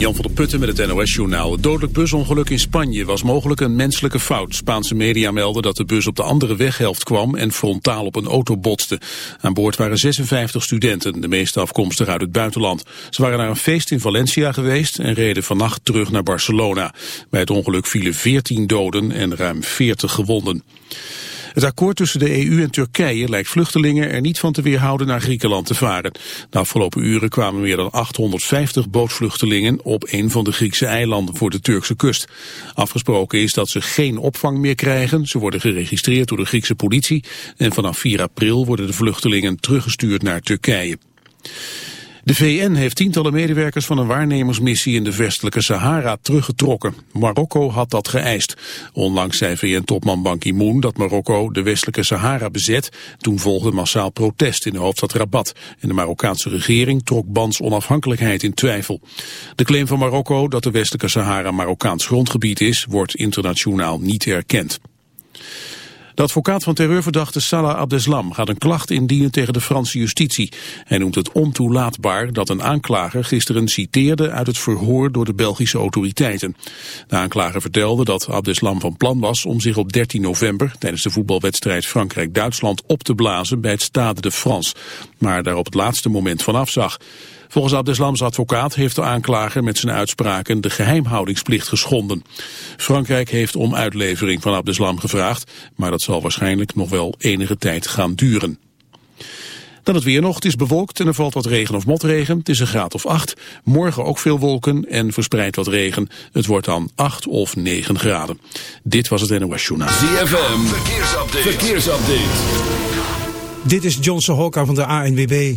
Jan van der Putten met het NOS-journaal. Het dodelijk busongeluk in Spanje was mogelijk een menselijke fout. Spaanse media melden dat de bus op de andere weghelft kwam en frontaal op een auto botste. Aan boord waren 56 studenten, de meeste afkomstig uit het buitenland. Ze waren naar een feest in Valencia geweest en reden vannacht terug naar Barcelona. Bij het ongeluk vielen 14 doden en ruim 40 gewonden. Het akkoord tussen de EU en Turkije lijkt vluchtelingen er niet van te weerhouden naar Griekenland te varen. De afgelopen uren kwamen meer dan 850 bootvluchtelingen op een van de Griekse eilanden voor de Turkse kust. Afgesproken is dat ze geen opvang meer krijgen. Ze worden geregistreerd door de Griekse politie en vanaf 4 april worden de vluchtelingen teruggestuurd naar Turkije. De VN heeft tientallen medewerkers van een waarnemersmissie in de westelijke Sahara teruggetrokken. Marokko had dat geëist. Onlangs zei VN-topman Ban Ki-moon dat Marokko de westelijke Sahara bezet. Toen volgde massaal protest in de hoofdstad Rabat. En de Marokkaanse regering trok Bans onafhankelijkheid in twijfel. De claim van Marokko dat de westelijke Sahara Marokkaans grondgebied is, wordt internationaal niet erkend. De advocaat van terreurverdachte Salah Abdeslam gaat een klacht indienen tegen de Franse justitie. Hij noemt het ontoelaatbaar dat een aanklager gisteren citeerde uit het verhoor door de Belgische autoriteiten. De aanklager vertelde dat Abdeslam van plan was om zich op 13 november tijdens de voetbalwedstrijd Frankrijk-Duitsland op te blazen bij het Stade de France, maar daar op het laatste moment van afzag. Volgens Abdeslams advocaat heeft de aanklager met zijn uitspraken de geheimhoudingsplicht geschonden. Frankrijk heeft om uitlevering van Abdeslam gevraagd, maar dat zal waarschijnlijk nog wel enige tijd gaan duren. Dan het weer nog. Het is bewolkt en er valt wat regen of motregen. Het is een graad of 8. Morgen ook veel wolken en verspreid wat regen. Het wordt dan 8 of 9 graden. Dit was het NOS Journaal. ZFM. Verkeersupdate. Verkeersupdate. Dit is Johnson Hokka van de ANWB.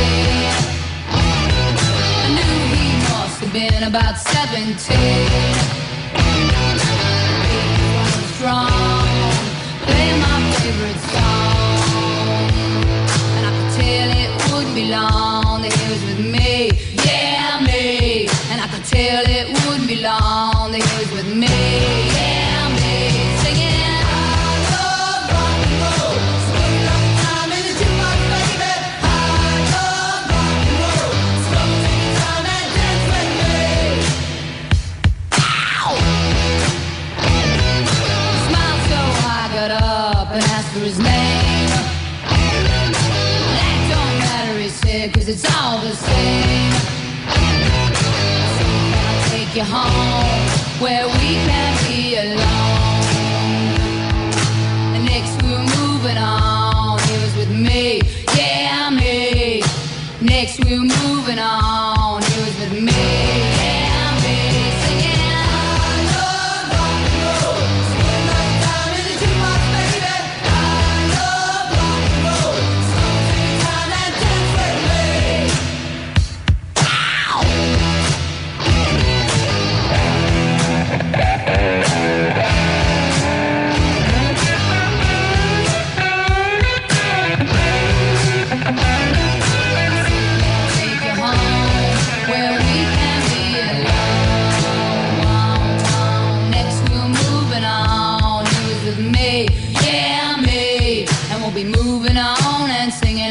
About 17. He strong, playing my favorite song. And I could tell it wouldn't be long he was with me, yeah, me. And I could tell it home where we can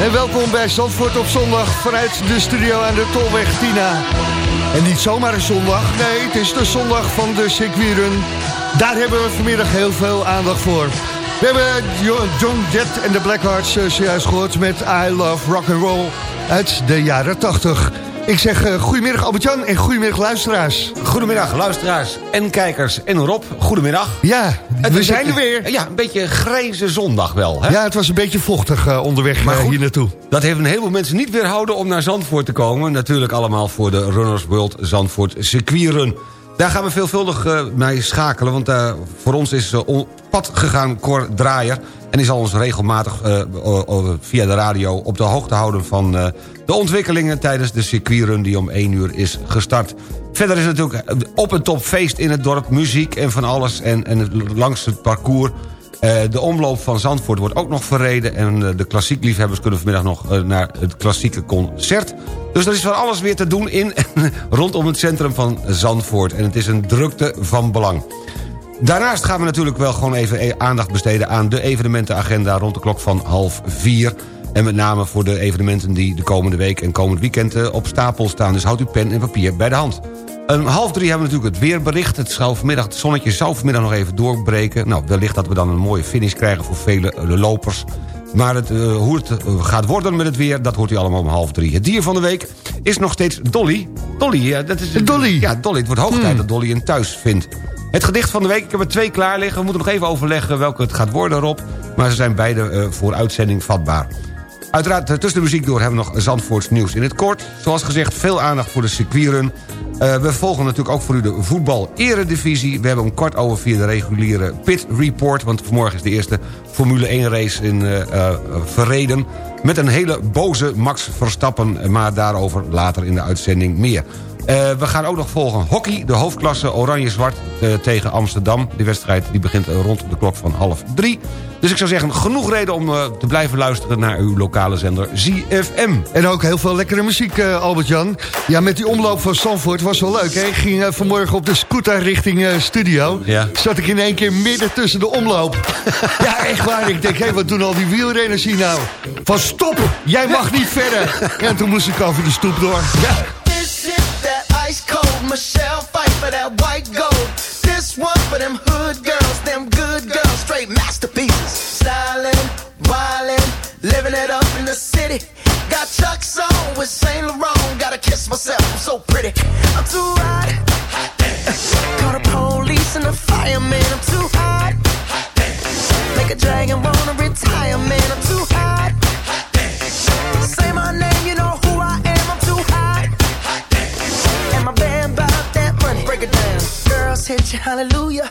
En welkom bij Zandvoort op zondag vanuit de studio aan de Tolweg Tina. En niet zomaar een zondag, nee, het is de zondag van de circuitrun. Daar hebben we vanmiddag heel veel aandacht voor. We hebben John Jett en de Blackhearts eh, zojuist gehoord met I Love Rock and Roll uit de jaren 80. Ik zeg uh, goedemiddag Albert-Jan en goedemiddag luisteraars. Goedemiddag luisteraars en kijkers en Rob, goedemiddag. Ja, we zijn er weer. Ja, een beetje grijze zondag wel. Hè? Ja, het was een beetje vochtig uh, onderweg maar goed, hier naartoe. Dat heeft een heleboel mensen niet weerhouden om naar Zandvoort te komen. Natuurlijk allemaal voor de Runners World Zandvoort circuitrun. Daar gaan we veelvuldig uh, mee schakelen, want uh, voor ons is uh, pad gegaan Cor Draaier... en die zal ons regelmatig via de radio op de hoogte houden... van de ontwikkelingen tijdens de circuitrun die om 1 uur is gestart. Verder is het natuurlijk op een top feest in het dorp, muziek en van alles... en, en langs het parcours uh, de omloop van Zandvoort wordt ook nog verreden... en uh, de klassiekliefhebbers kunnen vanmiddag nog naar het klassieke concert. Dus er is van alles weer te doen in en rondom het centrum van Zandvoort. En het is een drukte van belang. Daarnaast gaan we natuurlijk wel gewoon even aandacht besteden... aan de evenementenagenda rond de klok van half vier... En met name voor de evenementen die de komende week en komend weekend op stapel staan. Dus houd uw pen en papier bij de hand. Om half drie hebben we natuurlijk het weerbericht. Het, zou vanmiddag, het zonnetje zou vanmiddag nog even doorbreken. Nou, wellicht dat we dan een mooie finish krijgen voor vele eh, lopers. Maar het, uh, hoe het uh, gaat worden met het weer, dat hoort u allemaal om half drie. Het dier van de week is nog steeds Dolly. Dolly, ja, dat is... Dolly? Ja, Dolly. Het wordt hoog tijd hmm. dat Dolly een thuis vindt. Het gedicht van de week, ik heb er twee klaar liggen. We moeten nog even overleggen welke het gaat worden, Rob. Maar ze zijn beide uh, voor uitzending vatbaar. Uiteraard tussen de muziek door hebben we nog Zandvoorts nieuws in het kort. Zoals gezegd, veel aandacht voor de circuitrun. Uh, we volgen natuurlijk ook voor u de voetbal-eredivisie. We hebben om kwart over vier de reguliere pit report... want vanmorgen is de eerste Formule 1 race in uh, verreden... met een hele boze Max Verstappen... maar daarover later in de uitzending meer. We gaan ook nog volgen hockey, de hoofdklasse Oranje-Zwart tegen Amsterdam. Die wedstrijd die begint rond de klok van half drie. Dus ik zou zeggen, genoeg reden om uh, te blijven luisteren... naar uw lokale zender ZFM. En ook heel veel lekkere muziek, Albert-Jan. Ja, met die omloop van Sanford was wel leuk, hè? Ik ging vanmorgen op de scooter richting studio. Ja. Zat ik in één keer midden tussen de omloop. ja, echt waar. Ik denk, hé, hey, wat doen al die wielrenners hier nou? Van stop, jij mag niet verder. En toen moest ik over de stoep door. Ja. ice cold. Michelle fight for that white gold. This one for them hood girls, them good girls, straight masterpieces. Styling, wildin', living it up in the city. Got Chuck's on with Saint Laurent. Gotta kiss myself, I'm so pretty. I'm too hot. hot Call the police and the fireman. I'm too hot. hot Make a dragon wanna retire, man. I'm too hot. hot Say my name, you know who I am. I'm too hot hot and my band that money. Break it down. Girls hit you, hallelujah.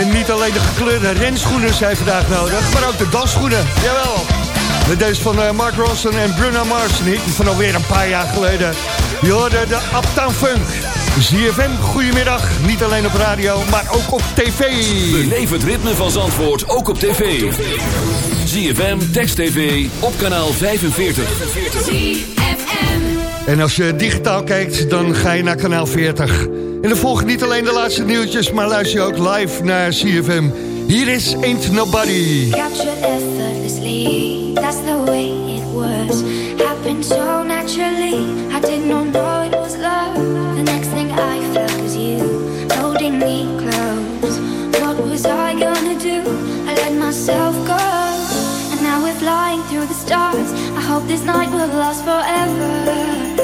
En niet alleen de gekleurde renschoenen zijn vandaag nodig, maar ook de dansschoenen. Jawel. Met deze van eh, Mark Ronson en Bruno Mars. Niet van alweer een paar jaar geleden. Je hoorde de Uptown Funk. ZFM, goedemiddag. Niet alleen op radio, maar ook op tv. Beleef het ritme van Zandvoort ook op tv. ZFM, Text TV, op kanaal 45. En als je digitaal kijkt, dan ga je naar kanaal 40. En dan volg je niet alleen de laatste nieuwtjes, maar luister je ook live naar CFM. Hier is Ain't Nobody. Captured effortlessly, that's the way it was. Happened so naturally, I did not know it was love. The next thing I felt was you, holding me close. What was I gonna do? I let myself go. And now we're flying through the stars. I hope this night will last forever.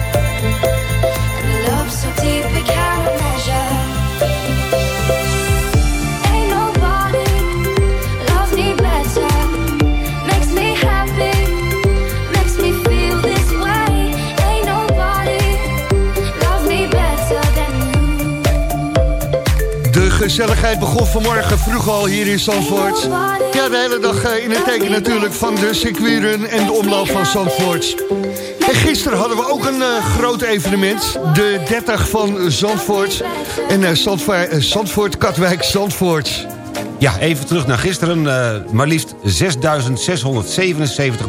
Gezelligheid begon vanmorgen vroeg al hier in Zandvoort. Ja, de hele dag eh, in het teken natuurlijk van de circuitrun en de omloop van Zandvoort. En gisteren hadden we ook een eh, groot evenement. De 30 van Zandvoort. En eh, Zandvoort, Katwijk, Zandvoort. Ja, even terug naar gisteren. Maar liefst 6.677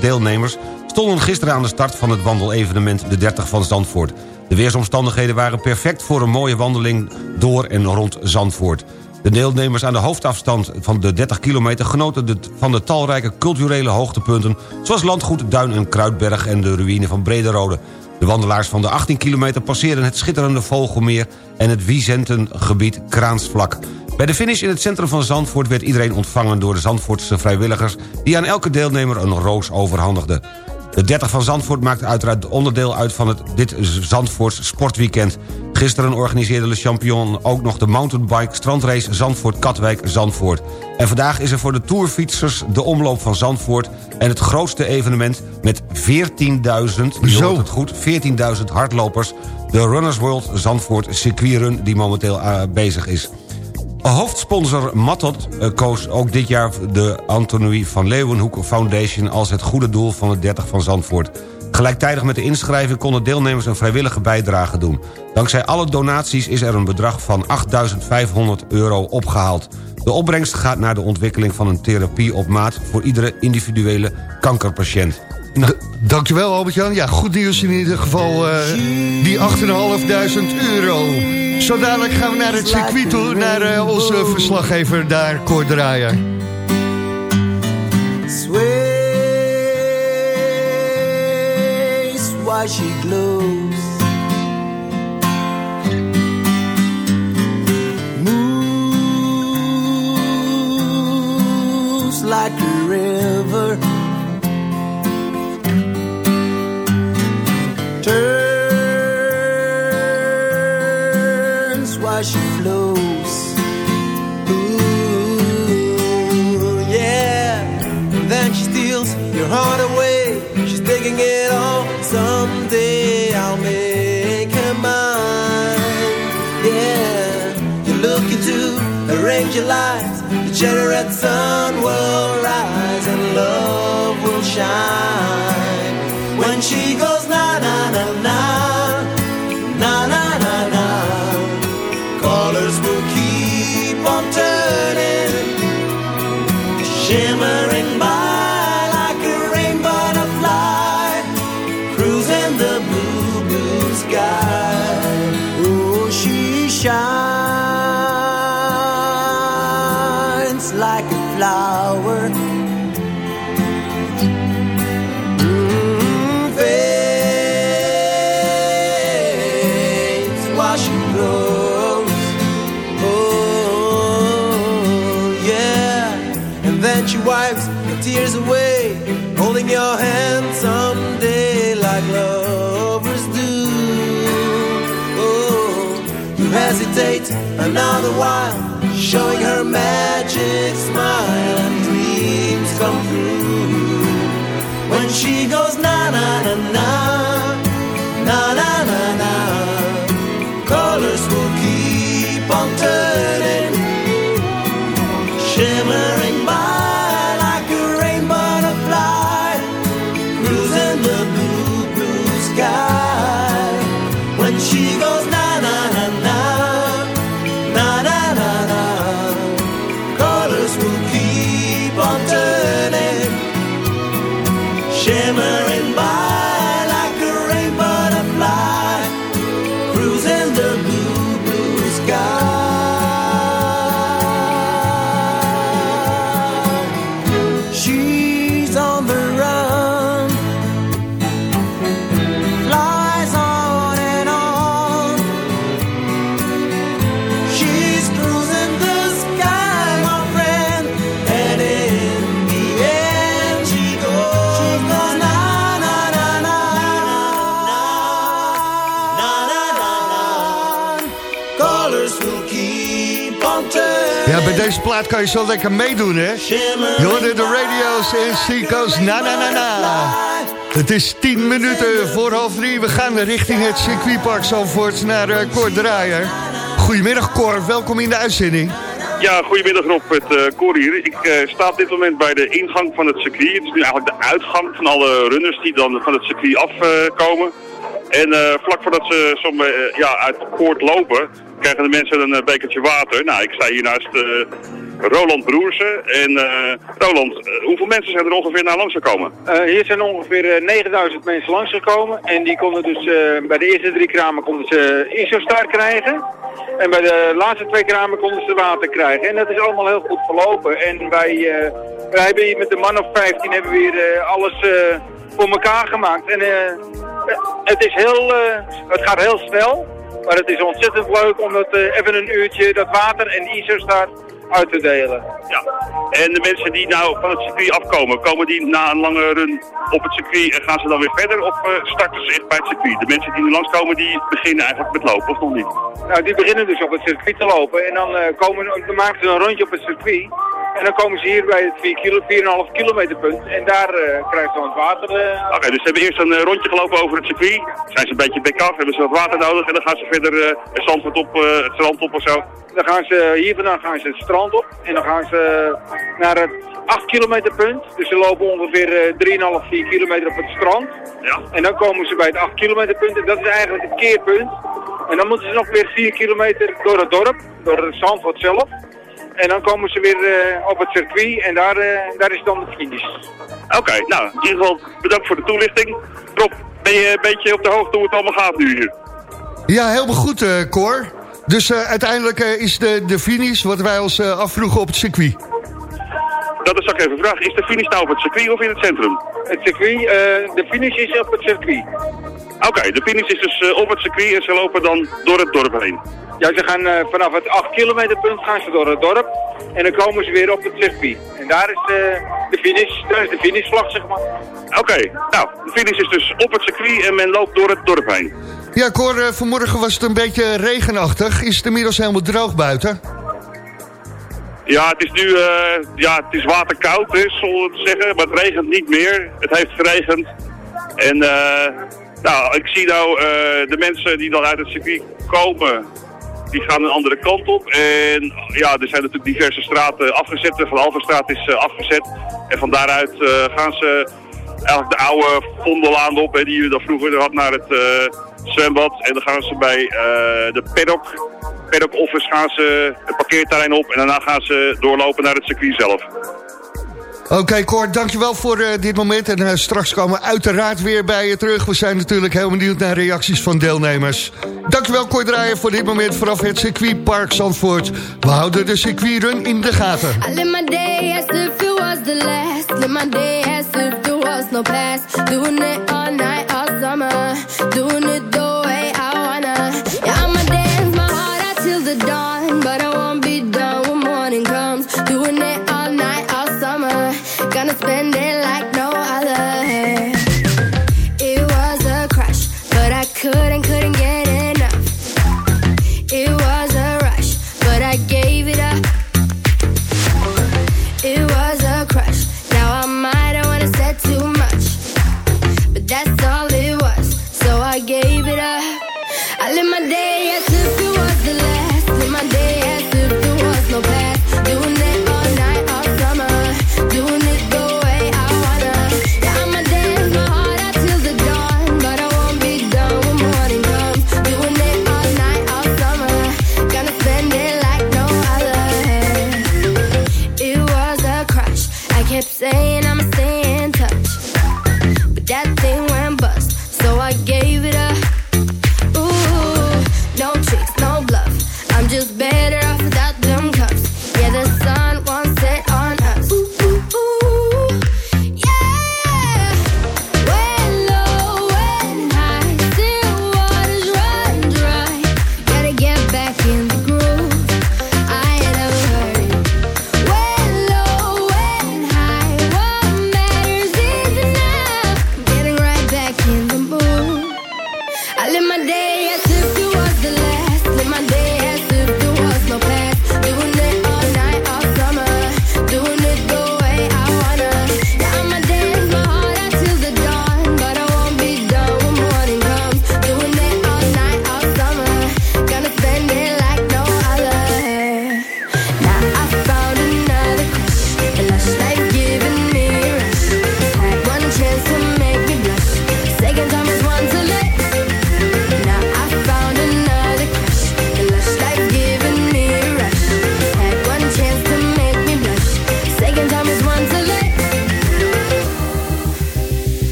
deelnemers stonden gisteren aan de start van het wandelevenement de 30 van Zandvoort. De weersomstandigheden waren perfect voor een mooie wandeling door en rond Zandvoort. De deelnemers aan de hoofdafstand van de 30 kilometer... genoten van de talrijke culturele hoogtepunten... zoals Landgoed Duin en Kruidberg en de ruïne van Brederode. De wandelaars van de 18 kilometer passeerden het schitterende Vogelmeer... en het Wiesentengebied Kraansvlak. Bij de finish in het centrum van Zandvoort werd iedereen ontvangen... door de Zandvoortse vrijwilligers... die aan elke deelnemer een roos overhandigden. De 30 van Zandvoort maakt uiteraard onderdeel uit van het dit Zandvoorts sportweekend. Gisteren organiseerde Le Champion ook nog de mountainbike strandrace Zandvoort-Katwijk-Zandvoort. En vandaag is er voor de tourfietsers de omloop van Zandvoort... en het grootste evenement met 14.000, je hoort het goed, 14.000 hardlopers... de Runners World Zandvoort circuitrun die momenteel uh, bezig is. Hoofdsponsor Matot eh, koos ook dit jaar de Antonie van Leeuwenhoek Foundation... als het goede doel van de 30 van Zandvoort. Gelijktijdig met de inschrijving konden deelnemers een vrijwillige bijdrage doen. Dankzij alle donaties is er een bedrag van 8.500 euro opgehaald. De opbrengst gaat naar de ontwikkeling van een therapie op maat... voor iedere individuele kankerpatiënt. Dankjewel Albert-Jan. Ja, goed nieuws in ieder geval. Uh, die 8.500 euro. Zo dadelijk gaan we naar het circuit toe. Naar uh, onze verslaggever daar, Cor Draaier. While she glows Moves like a river turns heart away. She's taking it all. Someday I'll make her mine. Yeah. You look into arrange your eyes. The generate sun will rise and love will shine. When she goes na na na na away, holding your hand someday like lovers do. Oh, you hesitate another while, showing her magic smile and dreams come true. When she goes na na na na na kan je zo lekker meedoen, hè? Je hoorde de radio's en Seacoast na na na na. Het is 10 minuten voor half drie. We gaan richting het circuitpark Zalvoort naar uh, Draaier. Goedemiddag Cor, welkom in de uitzending. Ja, goedemiddag Rob, het uh, Cor hier. Ik eh, sta op dit moment bij de ingang van het circuit. Het is nu eigenlijk de uitgang van alle runners die dan van het circuit afkomen. en vlak voordat ze ja, uit de lopen, krijgen de mensen een bekertje water. Nou, ik sta hier naast Roland Broersen. En eh, Roland, eh, hoeveel mensen zijn er ongeveer naar langs gekomen? Eh, hier zijn ongeveer eh, 9000 mensen langsgekomen. En die konden dus bij de eerste drie kramen konden ze ISO-start krijgen. En bij de laatste twee kramen konden ze water krijgen. En dat is allemaal heel goed verlopen. En wij, wij hebben hier met de man of 15 hebben we hier alles voor elkaar gemaakt. En het, is heel, het gaat heel snel. Maar het is ontzettend leuk om dat even een uurtje dat water en ISO-start uit te delen. Ja. En de mensen die nou van het circuit afkomen, komen die na een lange run op het circuit en gaan ze dan weer verder of eh, starten ze echt bij het circuit? De mensen die nu langskomen, die beginnen eigenlijk met lopen, of nog niet? Nou, die beginnen dus op het circuit te lopen en dan, eh, komen, dan maken ze een rondje op het circuit. En dan komen ze hier bij het 4 kilo, 4,5 kilometer punt en daar eh, krijgen ze dan het water. eh, Oké, dus ze hebben eerst een eh, rondje gelopen over het circuit. Zijn ze een beetje bek af, hebben ze wat water nodig en dan gaan ze verder het zandvoort op, het strand op of zo. Dan gaan ze hier vandaan gaan ze het strand op en dan gaan ze naar het 8 kilometer punt. Dus ze lopen ongeveer eh, 3,5, 4 kilometer op het strand. Ja. En dan komen ze bij het 8 kilometer punt en dat is eigenlijk het keerpunt. En dan moeten ze nog weer 4 kilometer door het dorp, door het Zandvoort zelf. En dan komen ze weer eh, op het circuit en daar, eh, daar is dan de finish. Oké, nou, in ieder geval bedankt voor de toelichting. Rob, ben je een beetje op de hoogte hoe het allemaal gaat nu hier? Ja, helemaal goed, eh Cor. Dus eh, uiteindelijk eh, is de, de finish wat wij ons eh, afvroegen op het circuit. Dat is ook even een vraag. Is de finish nou op het circuit of in het centrum? Het circuit, eh, de finish is op het circuit. Oké, de finish is dus eh, op het circuit en ze lopen dan door het dorp heen. Ja, ze gaan eh, vanaf het 8 kilometer punt gaan ze door het dorp en dan komen ze weer op het circuit. En daar is de, de finish, daar is de finishvlag zeg maar. Oké, nou, de finish is dus op het circuit en men loopt door het dorp heen. Ja, Cor, eh, vanmorgen was het een beetje regenachtig. Is het inmiddels helemaal droog buiten? Ja, het is nu eh, ja, het is waterkoud, hè, zullen we het zeggen. Maar het regent niet meer. Het heeft geregend. En eh, nou, ik zie nou eh, de mensen die dan uit het circuit komen, die gaan een andere kant op. En ja, er zijn natuurlijk diverse straten afgezet. De Van Alverstraat is eh, afgezet. En van daaruit eh, gaan ze eigenlijk de oude Vondelaan op, hè, die je dan vroeger had naar het eh, zwembad. En dan gaan ze bij de paddock, paddock office gaan ze het parkeerterrein op. En daarna gaan ze doorlopen naar het circuit zelf. Oké, Cor, dankjewel voor eh, dit moment. En eh, straks komen we uiteraard weer bij je terug. We zijn natuurlijk heel benieuwd naar reacties van deelnemers. Dankjewel, Cor Draaien, voor dit moment vanaf het circuitpark Zandvoort. We houden de circuitrun in de gaten. I my day as if it was the last. My day as if was no past. Doing it all night, all summer. Doing it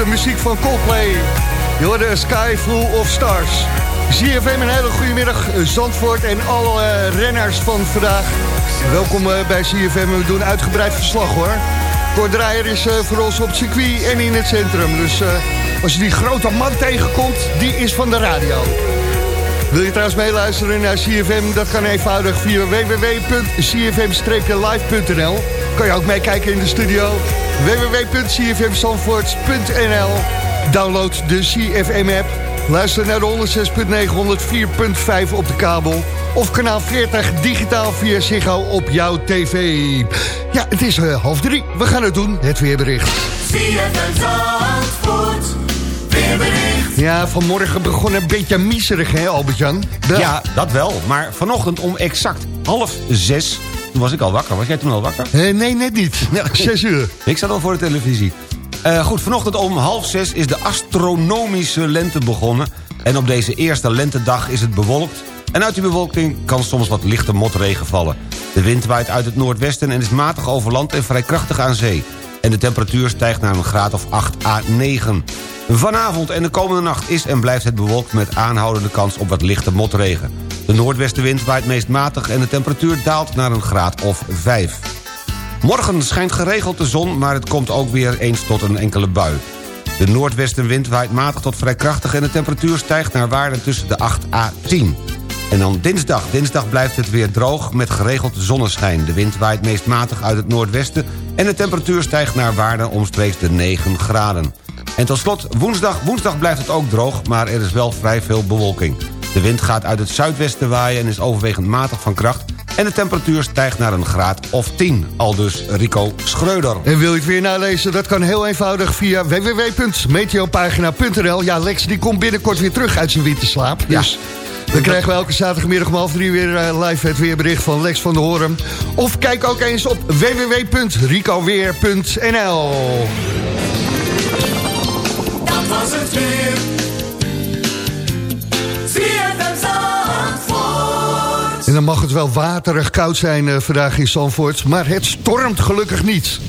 De muziek van Coldplay. Je hoorde Sky Full of Stars. ZFM, een hele goede middag. Zandvoort en alle eh, renners van vandaag. Welkom eh, bij ZFM. We doen uitgebreid verslag, hoor. Kort is eh, voor ons op circuit en in het centrum. Dus eh, als je die grote man tegenkomt, die is van de radio. Wil je trouwens meeluisteren naar CFM? Dat kan eenvoudig via www.cfm-live.nl. Kan je ook meekijken in de studio. www.cfmzandvoort.nl Download de CFM-app. Luister naar de 106.9, 104.5 op de kabel. Of kanaal 40 digitaal via Ziggo op jouw tv. Ja, het is eh, half drie. We gaan het doen, het weerbericht. Ja, vanmorgen begon een beetje miserig, hè, Albert-Jan? Ja, dat wel. Maar vanochtend om exact half zes... Toen was ik al wakker. Was jij toen al wakker? Eh, nee, net niet. Zes uur. Ik zat al voor de televisie. Eh, goed, vanochtend om half zes is de astronomische lente begonnen. En op deze eerste lentedag is het bewolkt. En uit die bewolking kan soms wat lichte motregen vallen. De wind waait uit het noordwesten en is matig over land en vrij krachtig aan zee. En de temperatuur stijgt naar een graad of 8 à 9. Vanavond en de komende nacht is en blijft het bewolkt... met aanhoudende kans op wat lichte motregen. De noordwestenwind waait meest matig en de temperatuur daalt naar een graad of 5. Morgen schijnt geregeld de zon, maar het komt ook weer eens tot een enkele bui. De noordwestenwind waait matig tot vrij krachtig... en de temperatuur stijgt naar waarden tussen de 8 à 10. En dan dinsdag. Dinsdag blijft het weer droog met geregeld zonneschijn. De wind waait meest matig uit het noordwesten... en de temperatuur stijgt naar waarden omstreeks de 9 graden. En tot slot woensdag. Woensdag blijft het ook droog, maar er is wel vrij veel bewolking. De wind gaat uit het zuidwesten waaien en is overwegend matig van kracht... en de temperatuur stijgt naar een graad of 10. Aldus Rico Schreuder. En wil je het weer nalezen? Dat kan heel eenvoudig via www.meteopagina.nl. Ja, Lex die komt binnenkort weer terug uit zijn winterslaap. Ja. Dus dan krijgen we elke zaterdagmiddag om half drie weer eh, live het weerbericht van Lex van der Hoorn. Of kijk ook eens op www.ricoweer.nl. Dat was het weer. Dan mag het wel waterig koud zijn eh, vandaag in Zandvoort. Maar het stormt gelukkig niet.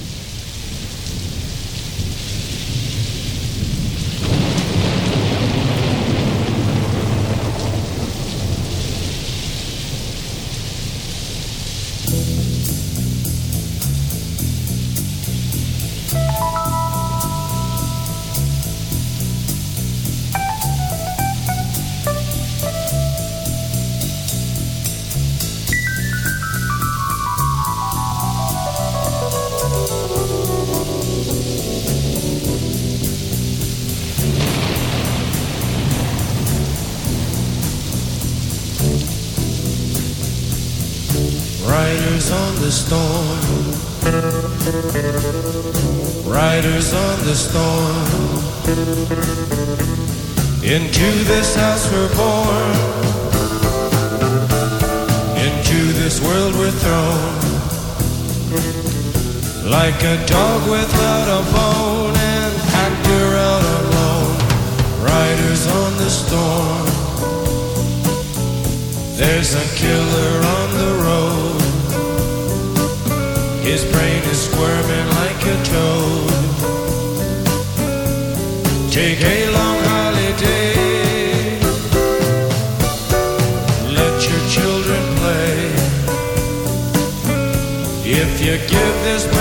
This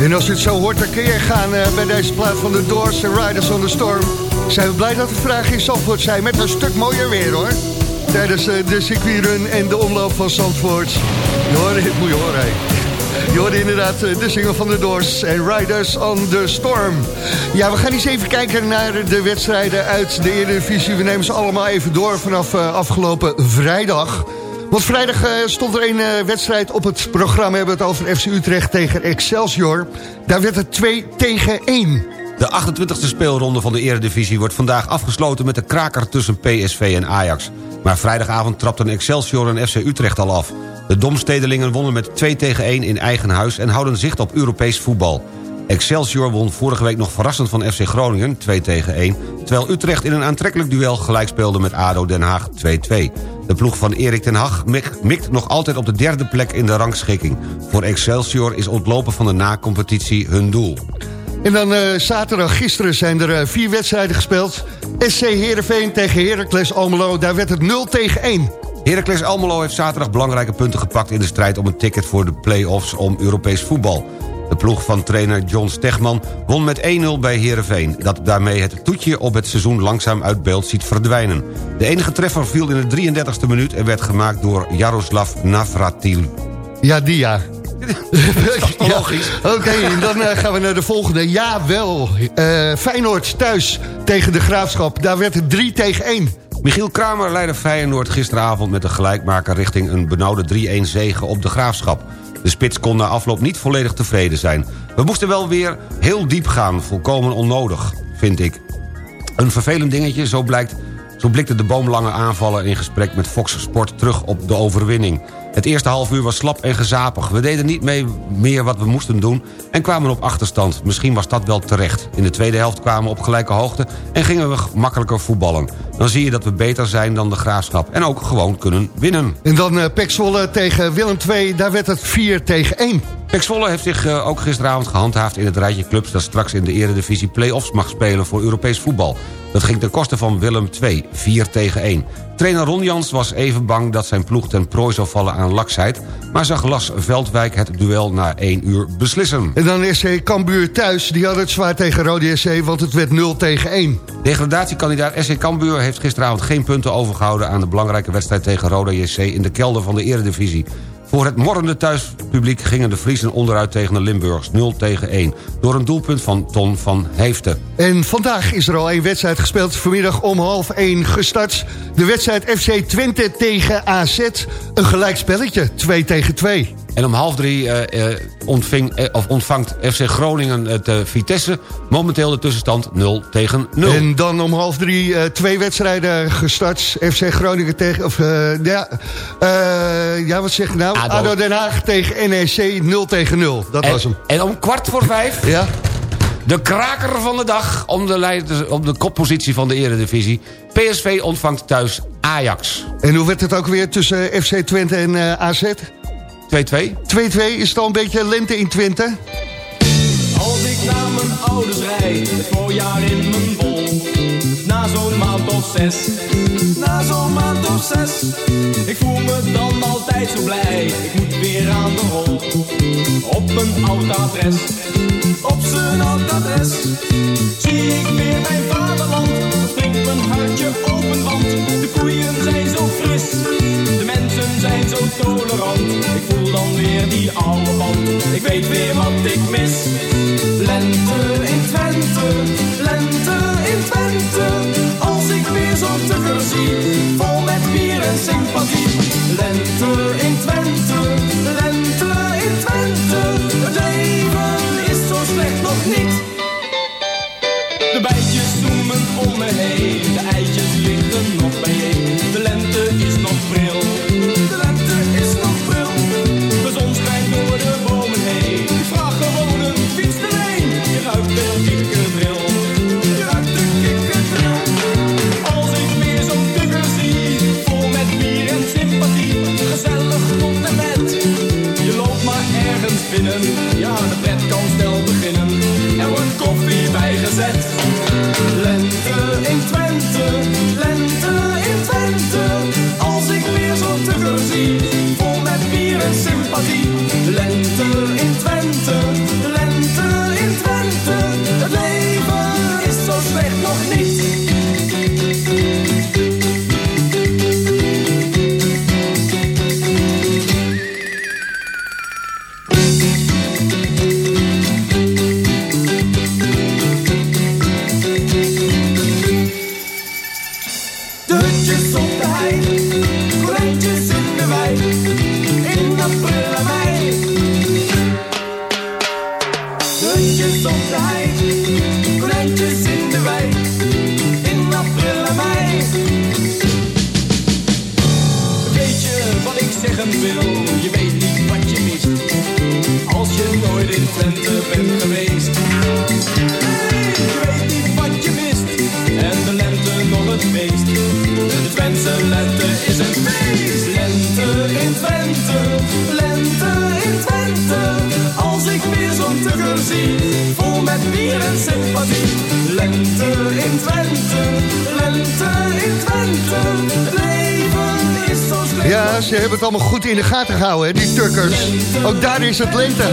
En als je het zo hoort, dan kun je gaan eh, bij deze plaat van de Doors en Riders on the Storm. Zijn we blij dat de vraag in Zandvoort zijn met een stuk mooier weer hoor. Tijdens eh, de circuitrun en de omloop van Zandvoort. Je hoort het, moet je horen. hoorde inderdaad eh, de single van de Doors en Riders on the Storm. Ja, we gaan eens even kijken naar de wedstrijden uit de Eredivisie. We nemen ze allemaal even door vanaf afgelopen vrijdag. Want vrijdag uh, stond er een uh, wedstrijd op het programma. We hebben het over FC Utrecht tegen Excelsior. Daar werd het 2 tegen 1. De 28e speelronde van de Eredivisie wordt vandaag afgesloten... met de kraker tussen PSV en Ajax. Maar vrijdagavond trapten Excelsior en FC Utrecht al af. De Domstedelingen wonnen met 2 tegen 1 in eigen huis... en houden zicht op Europees voetbal. Excelsior won vorige week nog verrassend van FC Groningen 2 tegen 1... terwijl Utrecht in een aantrekkelijk duel gelijk speelde met ADO Den Haag 2-2. De ploeg van Erik ten Hag mikt nog altijd op de derde plek in de rangschikking. Voor Excelsior is ontlopen van de na-competitie hun doel. En dan uh, zaterdag, gisteren zijn er uh, vier wedstrijden gespeeld. SC Heerenveen tegen Heracles Almelo, daar werd het 0 tegen 1. Heracles Almelo heeft zaterdag belangrijke punten gepakt... in de strijd om een ticket voor de play-offs om Europees voetbal. De ploeg van trainer John Stegman won met 1-0 bij Heerenveen... dat daarmee het toetje op het seizoen langzaam uit beeld ziet verdwijnen. De enige treffer viel in de 33e minuut... en werd gemaakt door Jaroslav Navratil. Ja, die ja. Logisch. Oké, okay, dan uh, gaan we naar de volgende. Jawel, uh, Feyenoord thuis tegen de Graafschap. Daar werd het 3 tegen 1. Michiel Kramer leidde Feyenoord gisteravond met een gelijkmaker... richting een benauwde 3-1 zege op de Graafschap. De spits kon na afloop niet volledig tevreden zijn. We moesten wel weer heel diep gaan, volkomen onnodig, vind ik. Een vervelend dingetje, zo, blijkt, zo blikte de boomlange aanvaller in gesprek met Fox Sport terug op de overwinning. Het eerste half uur was slap en gezapig. We deden niet mee meer wat we moesten doen en kwamen op achterstand. Misschien was dat wel terecht. In de tweede helft kwamen we op gelijke hoogte en gingen we makkelijker voetballen. Dan zie je dat we beter zijn dan de Graafschap en ook gewoon kunnen winnen. En dan uh, Pek Zwolle tegen Willem II, daar werd het 4 tegen 1. Pek Zwolle heeft zich uh, ook gisteravond gehandhaafd in het rijtje clubs... dat straks in de eredivisie play-offs mag spelen voor Europees voetbal. Dat ging ten koste van Willem 2, 4 tegen 1. Trainer Ron Jans was even bang dat zijn ploeg ten prooi zou vallen aan laksheid... maar zag Las Veldwijk het duel na 1 uur beslissen. En dan SC Cambuur thuis, die had het zwaar tegen Rode SC... want het werd 0 tegen 1. Degradatiekandidaat SC Cambuur heeft gisteravond geen punten overgehouden... aan de belangrijke wedstrijd tegen Rode JC in de kelder van de eredivisie. Voor het morrende thuispubliek gingen de Friesen onderuit tegen de Limburgs 0 tegen 1. Door een doelpunt van Ton van Heefte. En vandaag is er al één wedstrijd gespeeld. Vanmiddag om half 1 gestart. De wedstrijd FC Twente tegen AZ. Een gelijk spelletje, 2 tegen 2. En om half drie uh, ontving, uh, of ontvangt FC Groningen het Vitesse. Momenteel de tussenstand 0 tegen 0. En dan om half drie twee wedstrijden gestart. FC Groningen tegen... Of, ja, ja, wat zeg je nou? ADO. ADO Den Haag tegen NEC 0 tegen 0. Dat en, was hem. En om kwart voor vijf... ja? De kraker van de dag om de, leider, om de koppositie van de eredivisie. PSV ontvangt thuis Ajax. En hoe werd het ook weer tussen FC Twente en uh, AZ? 2-2. 2-2, is al een beetje lente in Twente? Als ik naar mijn ouders rijd, het voorjaar in mijn bol. Na zo'n maand of zes, na zo'n maand of zes. Ik voel me dan altijd zo blij, ik moet weer aan de rol. Op een oud adres, op zijn oud adres. Zie ik weer mijn vaderland, dan mijn hartje open, want de koeien zijn zo fris. De mensen zijn zo tolerant, ik voel dan weer die oude band. Ik weet weer wat ik mis. Lente in Twente, lente in Twente. Als ik weer zo'n tugger zie, vol met bier en sympathie. Lente in Twente, lente in Twente. Het leven is zo slecht nog niet. Me heen, de eitjes liggen hebben het allemaal goed in de gaten gehouden, die tukkers. Ook daar is het lente.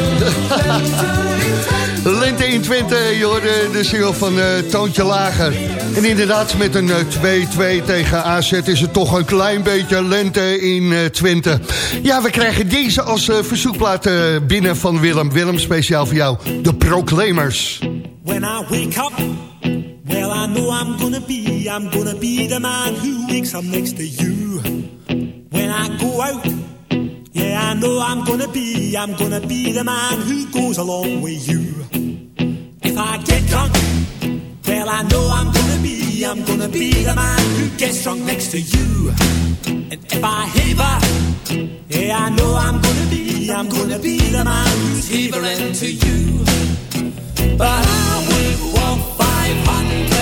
lente in Twente, je de single van eh, Toontje Lager. En inderdaad, met een eh, 2-2 tegen AZ is het toch een klein beetje lente in eh, Twente. Ja, we krijgen deze als eh, verzoekplaat eh, binnen van Willem. Willem, speciaal voor jou. De Proclaimers. Well, I know I'm gonna be, I'm gonna be the man who next to you. I go out, yeah, I know I'm gonna be, I'm gonna be the man who goes along with you. If I get drunk, well, I know I'm gonna be, I'm gonna be the man who gets drunk next to you. And if I haver, yeah, I know I'm gonna be, I'm gonna be the man who's havering to you. But I would walk 500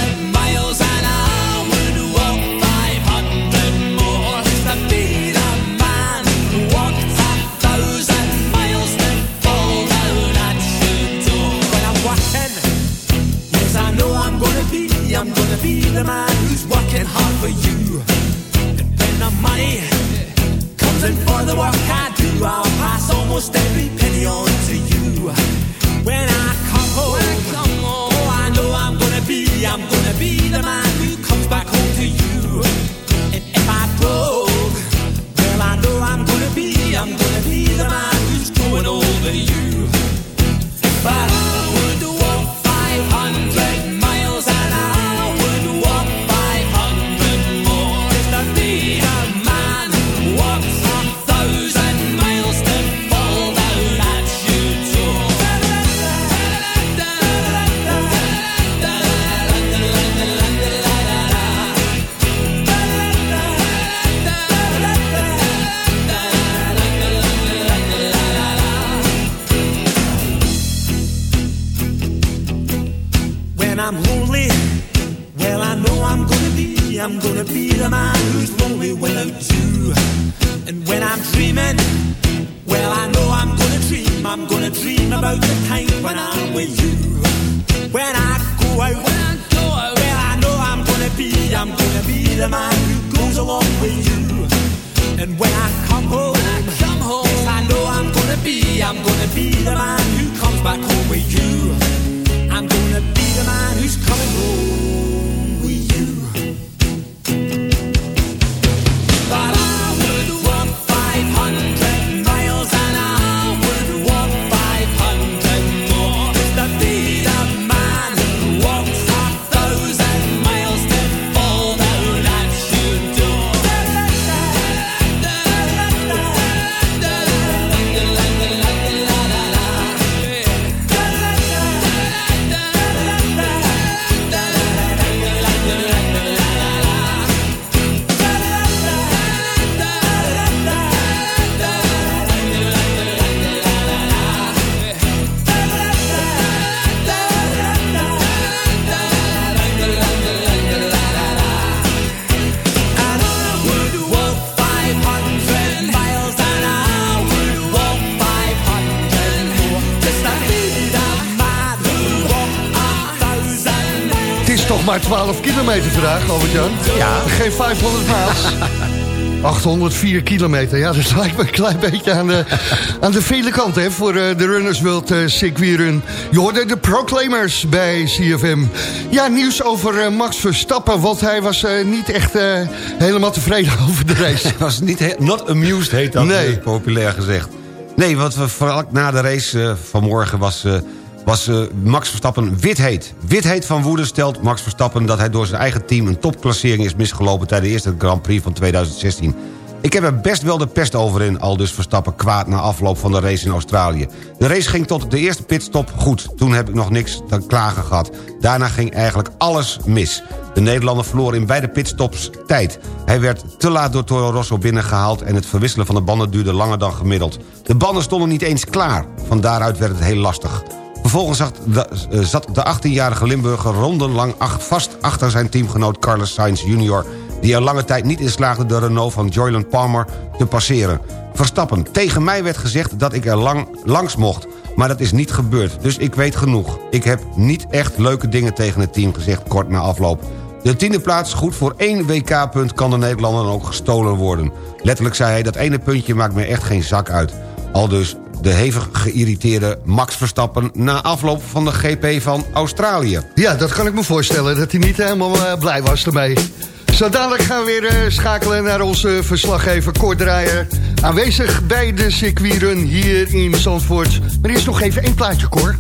maar 12 kilometer vandaag, Albert-Jan? Ja. Geen 500 miles. 804 kilometer, ja, dat lijkt me een klein beetje aan de, aan de vele kant hè, voor eh, de Runners World uh, Circuit Run. Je hoorde de Proclaimers bij CFM. Ja, nieuws over eh, Max Verstappen, want hij was eh, niet echt eh, helemaal tevreden over de race. Hij was niet not amused, heet dat Nee. eh, populair gezegd. Nee, wat we vooral na de race eh, vanmorgen was... was eh, Max Verstappen wit heet. Wit heet van woede stelt Max Verstappen... dat hij door zijn eigen team een topklassering is misgelopen... tijdens de eerste Grand Prix van 2016. Ik heb er best wel de pest over in, al dus Verstappen kwaad na afloop van de race in Australië. De race ging tot de eerste pitstop goed. Toen heb ik nog niks te klagen gehad. Daarna ging eigenlijk alles mis. De Nederlander verloor in beide pitstops tijd. Hij werd te laat door Toro Rosso binnengehaald... en het verwisselen van de banden duurde langer dan gemiddeld. De banden stonden niet eens klaar. Van daaruit werd het heel lastig. Vervolgens zat de, eh, zat de 18-jarige Limburger rondenlang ach- vast achter zijn teamgenoot Carlos Sainz Jr die er lange tijd niet in slaagde de Renault van Joyland Palmer te passeren. Verstappen, tegen mij werd gezegd dat ik er lang, langs mocht. Maar dat is niet gebeurd, dus ik weet genoeg. Ik heb niet echt leuke dingen tegen het team gezegd kort na afloop. De tiende plaats, goed voor één WK-punt... kan de Nederlander ook gestolen worden. Letterlijk zei hij, dat ene puntje maakt me echt geen zak uit. Al dus de hevig geïrriteerde Max Verstappen... na afloop van de GP van Australië. Ja, dat kan ik me voorstellen, dat hij niet helemaal eh, blij was ermee. Zo dadelijk gaan we weer eh, schakelen naar onze verslaggever Kort Draaier. Aanwezig bij de circuitrun hier in Zandvoort. Maar eerst nog even één plaatje, Cor.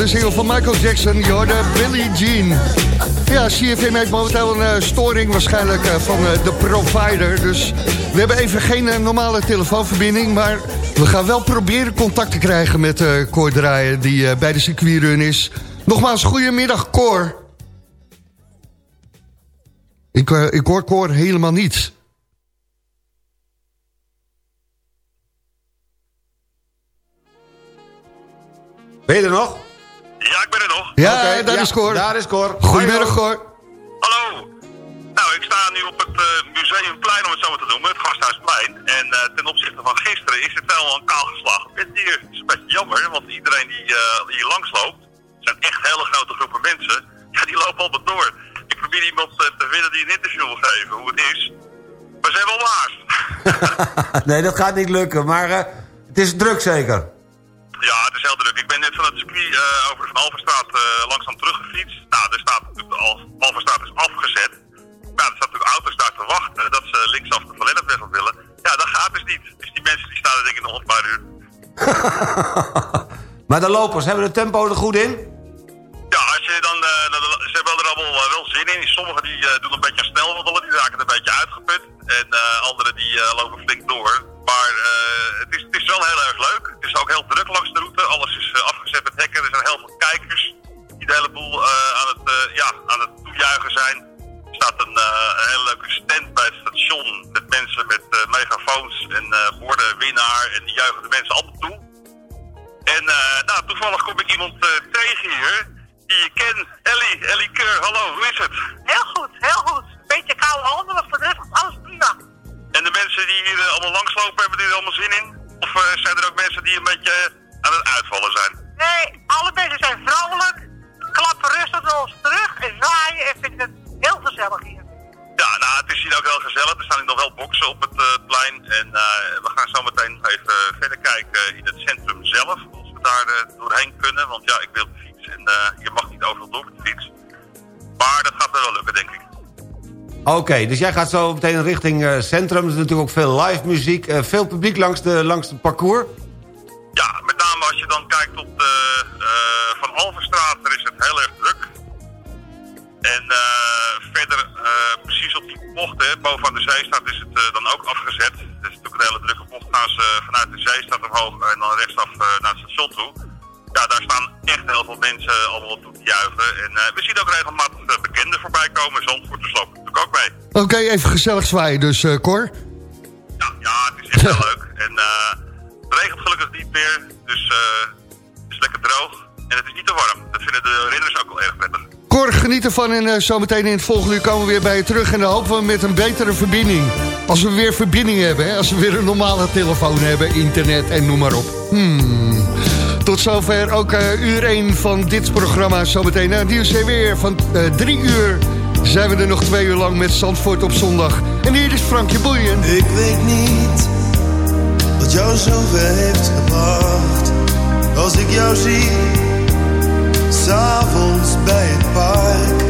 De single van Michael Jackson, je hoorde Billie Jean. Ja, CFM heeft momenteel een eh, storing waarschijnlijk eh, van eh, de provider. Dus we hebben even geen normale telefoonverbinding... maar we gaan wel proberen contact te krijgen met eh Cor die bij de circuitrun is. Nogmaals, goedemiddag Cor. Ik, ik hoor Cor helemaal niet. Ja, daar ja, is Cor. Daar is Cor. Goedemiddag Cor. Hallo. Nou, ik sta nu op het eh, Museumplein, om het zo maar te noemen, het Gasthuisplein. En eh, ten opzichte van gisteren is het wel een kaal geslagen bed hier. Het is een beetje jammer, want iedereen die eh, hier langs loopt, zijn echt hele grote groepen mensen, ja, die lopen altijd door. Ik probeer iemand te vinden die een interview wil geven, hoe het is. Maar ze zijn wel waars. nee, dat gaat niet lukken, maar eh, het is druk zeker. Ja, het is heel druk. Ik ben net van het circuit eh, over van Alverstraat eh, langzaam teruggefietst. Nou, er staat de Al- Alverstraat is afgezet. Nou, er staan natuurlijk auto's daar te wachten dat ze linksaf de Valennepweg op willen. Ja, dat gaat dus niet. Dus die mensen die staan er denk ik nog een paar uur. Maar de lopers, hebben de tempo er goed in? Ja, als je dan, eh, ze hebben er allemaal wel zin in. Sommigen die doen een beetje snel wandelen, die raken een beetje uitgeput. En anderen die lopen flink door. Maar eh, het, is, het is wel heel erg leuk. Het is ook heel druk langs de route. Alles is eh, afgezet met hekken. Er zijn heel veel kijkers die de hele boel eh, aan, het, ja, aan het toejuichen zijn. Er staat een, een hele leuke stand bij het station met mensen met megafoons en borden winnaar. En die juichen de mensen allemaal toe. En nou, toevallig kom ik iemand tegen hier die je kent. Ellie, Ellie Keur, hallo, hoe is het? Heel goed, heel goed. Beetje koude handen, maar voor de rest alles prima. En de mensen die hier eh, allemaal langslopen, hebben die er allemaal zin in? Of eh, zijn er ook mensen die een beetje eh, aan het uitvallen zijn? Nee, alle mensen zijn vrolijk, klappen rustig naar ons terug en zwaaien en vinden het heel gezellig hier. Ja, nou, het is hier ook heel gezellig. Er staan hier nog wel boksen op het plein. En we gaan zo meteen nog even verder kijken in het centrum zelf. Als we daar doorheen kunnen. Want ja, ik wil de fiets en je mag niet overal door met de fiets. Maar dat gaat wel lukken, denk ik. Oké, dus jij gaat zo meteen richting eh, centrum. Er is natuurlijk ook veel live muziek. eh, veel publiek langs, de, langs het parcours. Ja, met name als je dan kijkt op eh, Van Alverstraat, daar is het heel erg druk. En verder, precies op die bocht, bovenaan de zeestraat, is het dan ook afgezet. Het is natuurlijk een hele drukke bocht. Gaan ze vanuit de zeestraat omhoog en dan rechtsaf naar het station toe. Ja, daar staan echt heel veel mensen allemaal op toe te juichen. En eh, we zien ook regelmatig eh, bekenden voorbij komen. Zandvoorters lopen natuurlijk ook mee. Oké, even gezellig zwaaien dus, eh, Cor. Ja, het is echt heel leuk. En het regent gelukkig niet meer, dus het is lekker droog. En het is niet te warm. Dat vinden de renners ook wel erg prettig. Cor, geniet ervan en eh, zometeen in het volgende uur komen we weer bij je terug. En dan hopen we met een betere verbinding. Als we weer verbinding hebben, hè? als we weer een normale telefoon hebben, internet en noem maar op. Hmm. Tot zover ook eh, uur 1 van dit programma. Zometeen na het nieuws weer van 3 uur zijn we er nog twee uur lang met Zandvoort op zondag. En hier is Frankje Boeien. Ik weet niet wat jou zover heeft gebracht. Als ik jou zie, s'avonds bij het park.